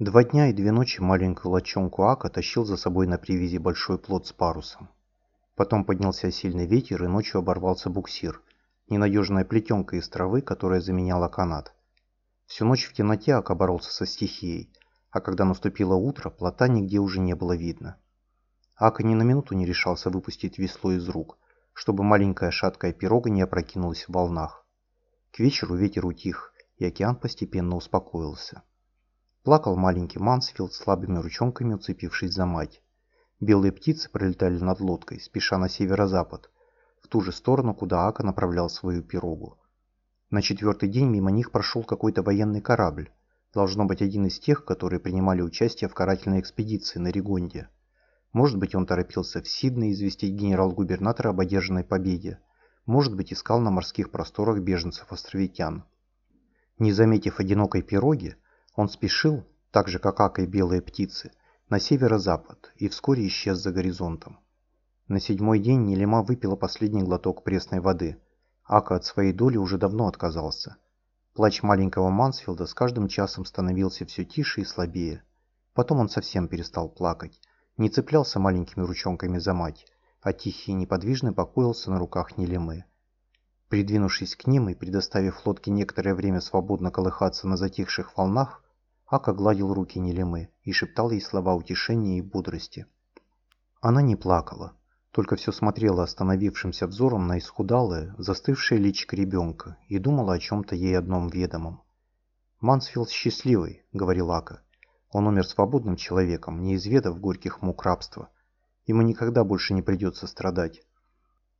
Два дня и две ночи маленькую лодчонку Ака тащил за собой на привязи большой плот с парусом. Потом поднялся сильный ветер, и ночью оборвался буксир, ненадежная плетенка из травы, которая заменяла канат. Всю ночь в темноте Ака боролся со стихией, а когда наступило утро, плота нигде уже не было видно. Ака ни на минуту не решался выпустить весло из рук, чтобы маленькая шаткая пирога не опрокинулась в волнах. К вечеру ветер утих, и океан постепенно успокоился. Плакал маленький Мансфилд слабыми ручонками, уцепившись за мать. Белые птицы пролетали над лодкой, спеша на северо-запад, в ту же сторону, куда Ака направлял свою пирогу. На четвертый день мимо них прошел какой-то военный корабль, должно быть один из тех, которые принимали участие в карательной экспедиции на Ригонде. Может быть, он торопился в Сидней известить генерал-губернатора об одержанной победе. Может быть, искал на морских просторах беженцев-островитян. Не заметив одинокой пироги, он спешил, так же как Ака и белые птицы, на северо-запад и вскоре исчез за горизонтом. На седьмой день Нелема выпила последний глоток пресной воды. Ака от своей доли уже давно отказался. Плач маленького Мансфилда с каждым часом становился все тише и слабее. Потом он совсем перестал плакать, не цеплялся маленькими ручонками за мать, а тихий и неподвижный покоился на руках Нелемы. Придвинувшись к ним и предоставив лодке некоторое время свободно колыхаться на затихших волнах, Ака гладил руки Нелемы и шептал ей слова утешения и бодрости. Она не плакала, только все смотрела остановившимся взором на исхудалое, застывшее личико ребенка и думала о чем-то ей одном ведомом. «Мансфилд счастливый», — говорил Ака. «Он умер свободным человеком, не изведав горьких мук рабства. Ему никогда больше не придется страдать.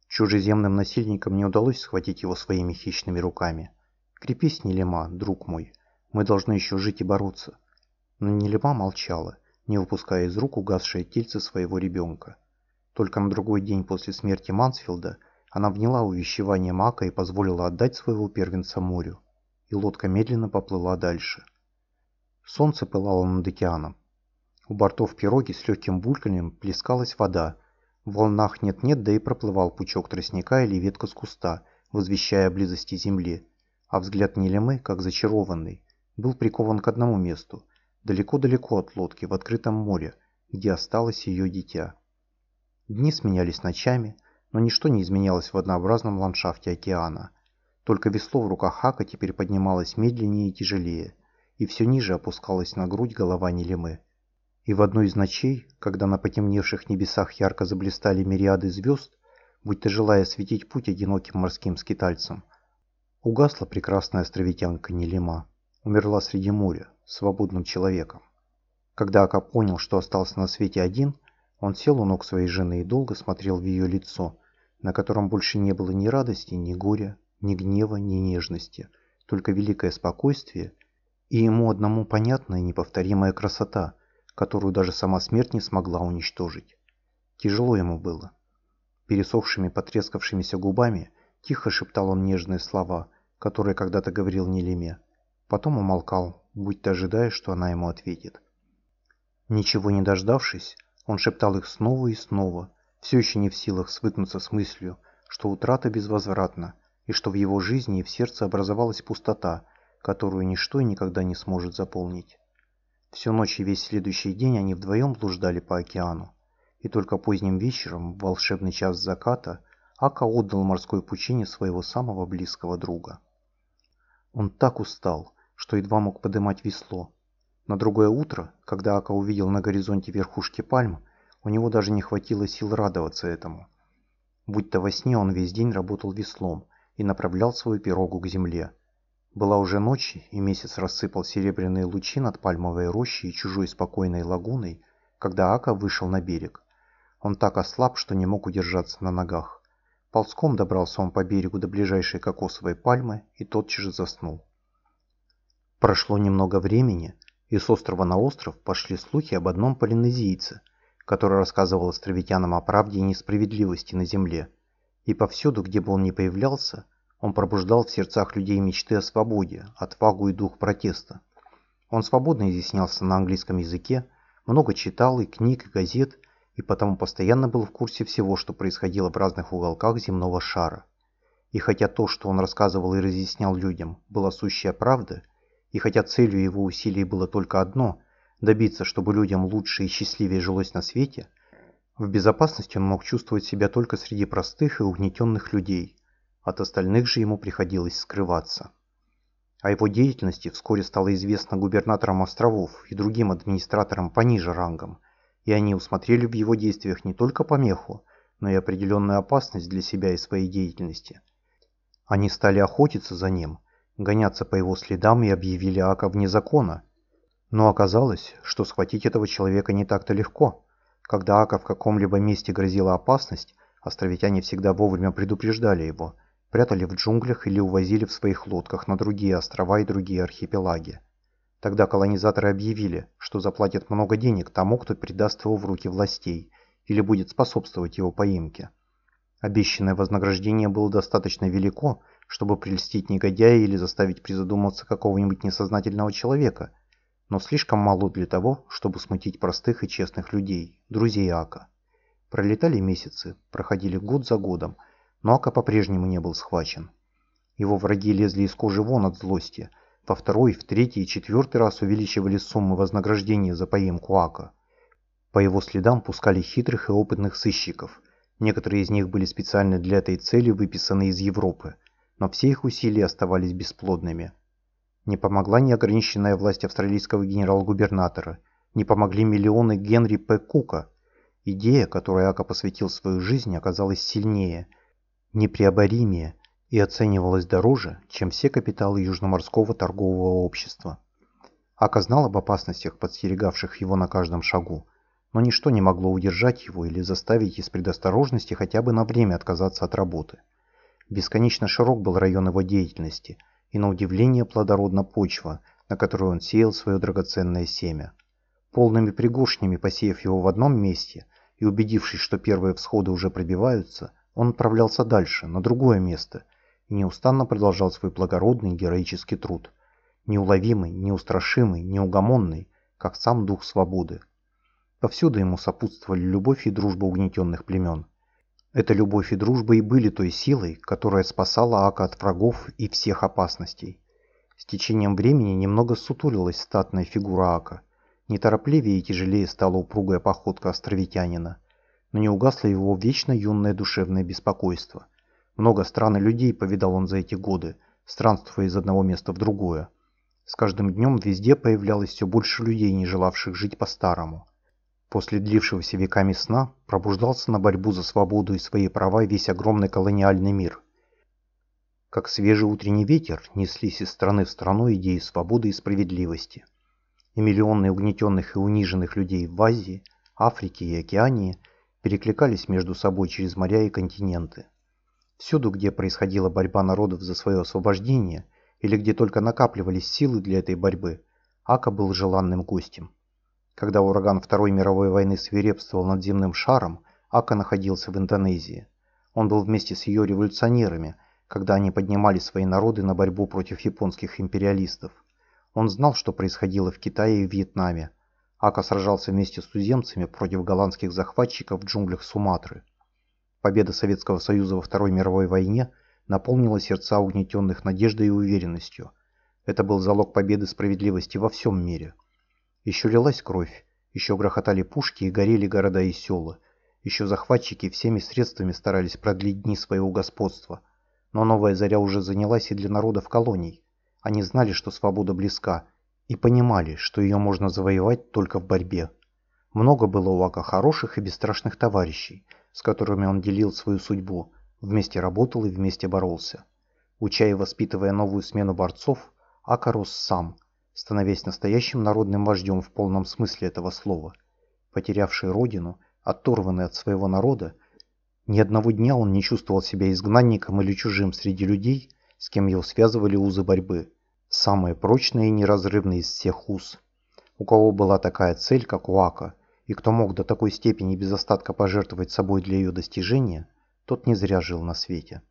Чужеземным насильникам не удалось схватить его своими хищными руками. Крепись, Нелема, друг мой, мы должны еще жить и бороться. Но Нелема молчала, не выпуская из рук угасшее тельце своего ребенка. Только на другой день после смерти Мансфилда она вняла увещевание Мака и позволила отдать своего первенца морю. И лодка медленно поплыла дальше. Солнце пылало над океаном. У бортов пироги с легким бульканьем плескалась вода. В волнах нет-нет, да и проплывал пучок тростника или ветка с куста, возвещая близости земли. А взгляд Нелемы, как зачарованный, был прикован к одному месту, далеко-далеко от лодки, в открытом море, где осталось ее дитя. Дни сменялись ночами, но ничто не изменялось в однообразном ландшафте океана. Только весло в руках Хака теперь поднималось медленнее и тяжелее, и все ниже опускалась на грудь голова Нелемы. И в одну из ночей, когда на потемневших небесах ярко заблистали мириады звезд, будто желая осветить путь одиноким морским скитальцам, угасла прекрасная островитянка Нелема умерла среди моря, свободным человеком. Когда Ака понял, что остался на свете один, он сел у ног своей жены и долго смотрел в ее лицо, на котором больше не было ни радости, ни горя, ни гнева, ни нежности, только великое спокойствие и ему одному понятная неповторимая красота, которую даже сама смерть не смогла уничтожить. Тяжело ему было. Пересохшими потрескавшимися губами тихо шептал он нежные слова, которые когда-то говорил Нелеме. Потом умолкал, будто ожидая, что она ему ответит. Ничего не дождавшись, он шептал их снова и снова, все еще не в силах свыкнуться с мыслью, что утрата безвозвратна, и что в его жизни и в сердце образовалась пустота, которую ничто никогда не сможет заполнить. Всю ночь и весь следующий день они вдвоем блуждали по океану, и только поздним вечером, в волшебный час заката, Ака отдал морской пучине своего самого близкого друга. Он так устал, что едва мог подымать весло. На другое утро, когда Ака увидел на горизонте верхушки пальм, у него даже не хватило сил радоваться этому. Будь-то во сне он весь день работал веслом и направлял свою пирогу к земле. Была уже ночь, и месяц рассыпал серебряные лучи над пальмовой рощей и чужой спокойной лагуной, когда Ака вышел на берег. Он так ослаб, что не мог удержаться на ногах. Ползком добрался он по берегу до ближайшей кокосовой пальмы и тотчас же заснул. Прошло немного времени, и с острова на остров пошли слухи об одном полинезийце, который рассказывал островитянам о правде и несправедливости на земле. И повсюду, где бы он ни появлялся, он пробуждал в сердцах людей мечты о свободе, отвагу и дух протеста. Он свободно изъяснялся на английском языке, много читал и книг, и газет, и потому постоянно был в курсе всего, что происходило в разных уголках земного шара. И хотя то, что он рассказывал и разъяснял людям, была сущая правда – и хотя целью его усилий было только одно добиться, чтобы людям лучше и счастливее жилось на свете, в безопасности он мог чувствовать себя только среди простых и угнетенных людей, от остальных же ему приходилось скрываться. О его деятельности вскоре стало известно губернаторам островов и другим администраторам пониже рангом, и они усмотрели в его действиях не только помеху, но и определенную опасность для себя и своей деятельности. Они стали охотиться за ним, гоняться по его следам и объявили Ака вне закона. Но оказалось, что схватить этого человека не так-то легко. Когда Ака в каком-либо месте грозила опасность, островитяне всегда вовремя предупреждали его, прятали в джунглях или увозили в своих лодках на другие острова и другие архипелаги. Тогда колонизаторы объявили, что заплатят много денег тому, кто передаст его в руки властей или будет способствовать его поимке. Обещанное вознаграждение было достаточно велико, чтобы прельстить негодяя или заставить призадуматься какого-нибудь несознательного человека, но слишком мало для того, чтобы смутить простых и честных людей, друзей Ака. Пролетали месяцы, проходили год за годом, но Ака по-прежнему не был схвачен. Его враги лезли из кожи вон от злости, во второй, в третий и четвертый раз увеличивали суммы вознаграждения за поимку Ака. По его следам пускали хитрых и опытных сыщиков. Некоторые из них были специально для этой цели выписаны из Европы, но все их усилия оставались бесплодными. Не помогла неограниченная власть австралийского генерал-губернатора, не помогли миллионы Генри П. Кука. Идея, которой Ака посвятил свою жизнь, оказалась сильнее, непреоборимее и оценивалась дороже, чем все капиталы Южноморского торгового общества. Ака знал об опасностях, подстерегавших его на каждом шагу, но ничто не могло удержать его или заставить из предосторожности хотя бы на время отказаться от работы. Бесконечно широк был район его деятельности, и на удивление плодородна почва, на которую он сеял свое драгоценное семя. Полными пригоршнями посеяв его в одном месте и убедившись, что первые всходы уже пробиваются, он отправлялся дальше, на другое место, и неустанно продолжал свой благородный героический труд. Неуловимый, неустрашимый, неугомонный, как сам дух свободы. Повсюду ему сопутствовали любовь и дружба угнетенных племен. Эта любовь и дружба и были той силой, которая спасала Ака от врагов и всех опасностей. С течением времени немного сутулилась статная фигура Ака. Неторопливее и тяжелее стала упругая походка островитянина. Но не угасло его вечно юное душевное беспокойство. Много стран и людей повидал он за эти годы, странствуя из одного места в другое. С каждым днем везде появлялось все больше людей, не желавших жить по-старому. После длившегося веками сна пробуждался на борьбу за свободу и свои права весь огромный колониальный мир. Как свежий утренний ветер неслись из страны в страну идеи свободы и справедливости. И миллионы угнетенных и униженных людей в Азии, Африке и Океании перекликались между собой через моря и континенты. Всюду, где происходила борьба народов за свое освобождение, или где только накапливались силы для этой борьбы, Ака был желанным гостем. Когда ураган Второй мировой войны свирепствовал над земным шаром, Ака находился в Индонезии. Он был вместе с ее революционерами, когда они поднимали свои народы на борьбу против японских империалистов. Он знал, что происходило в Китае и Вьетнаме. Ака сражался вместе с туземцами против голландских захватчиков в джунглях Суматры. Победа Советского Союза во Второй мировой войне наполнила сердца угнетенных надеждой и уверенностью. Это был залог победы справедливости во всем мире. Еще лилась кровь, еще грохотали пушки и горели города и села, еще захватчики всеми средствами старались продлить дни своего господства. Но новая заря уже занялась и для народов колоний. Они знали, что свобода близка, и понимали, что ее можно завоевать только в борьбе. Много было у Ака хороших и бесстрашных товарищей, с которыми он делил свою судьбу, вместе работал и вместе боролся. Уча и воспитывая новую смену борцов, Ака рос сам – становясь настоящим народным вождем в полном смысле этого слова. Потерявший родину, оторванный от своего народа, ни одного дня он не чувствовал себя изгнанником или чужим среди людей, с кем его связывали узы борьбы, самые прочные и неразрывные из всех уз. У кого была такая цель, как у Ака, и кто мог до такой степени без остатка пожертвовать собой для ее достижения, тот не зря жил на свете.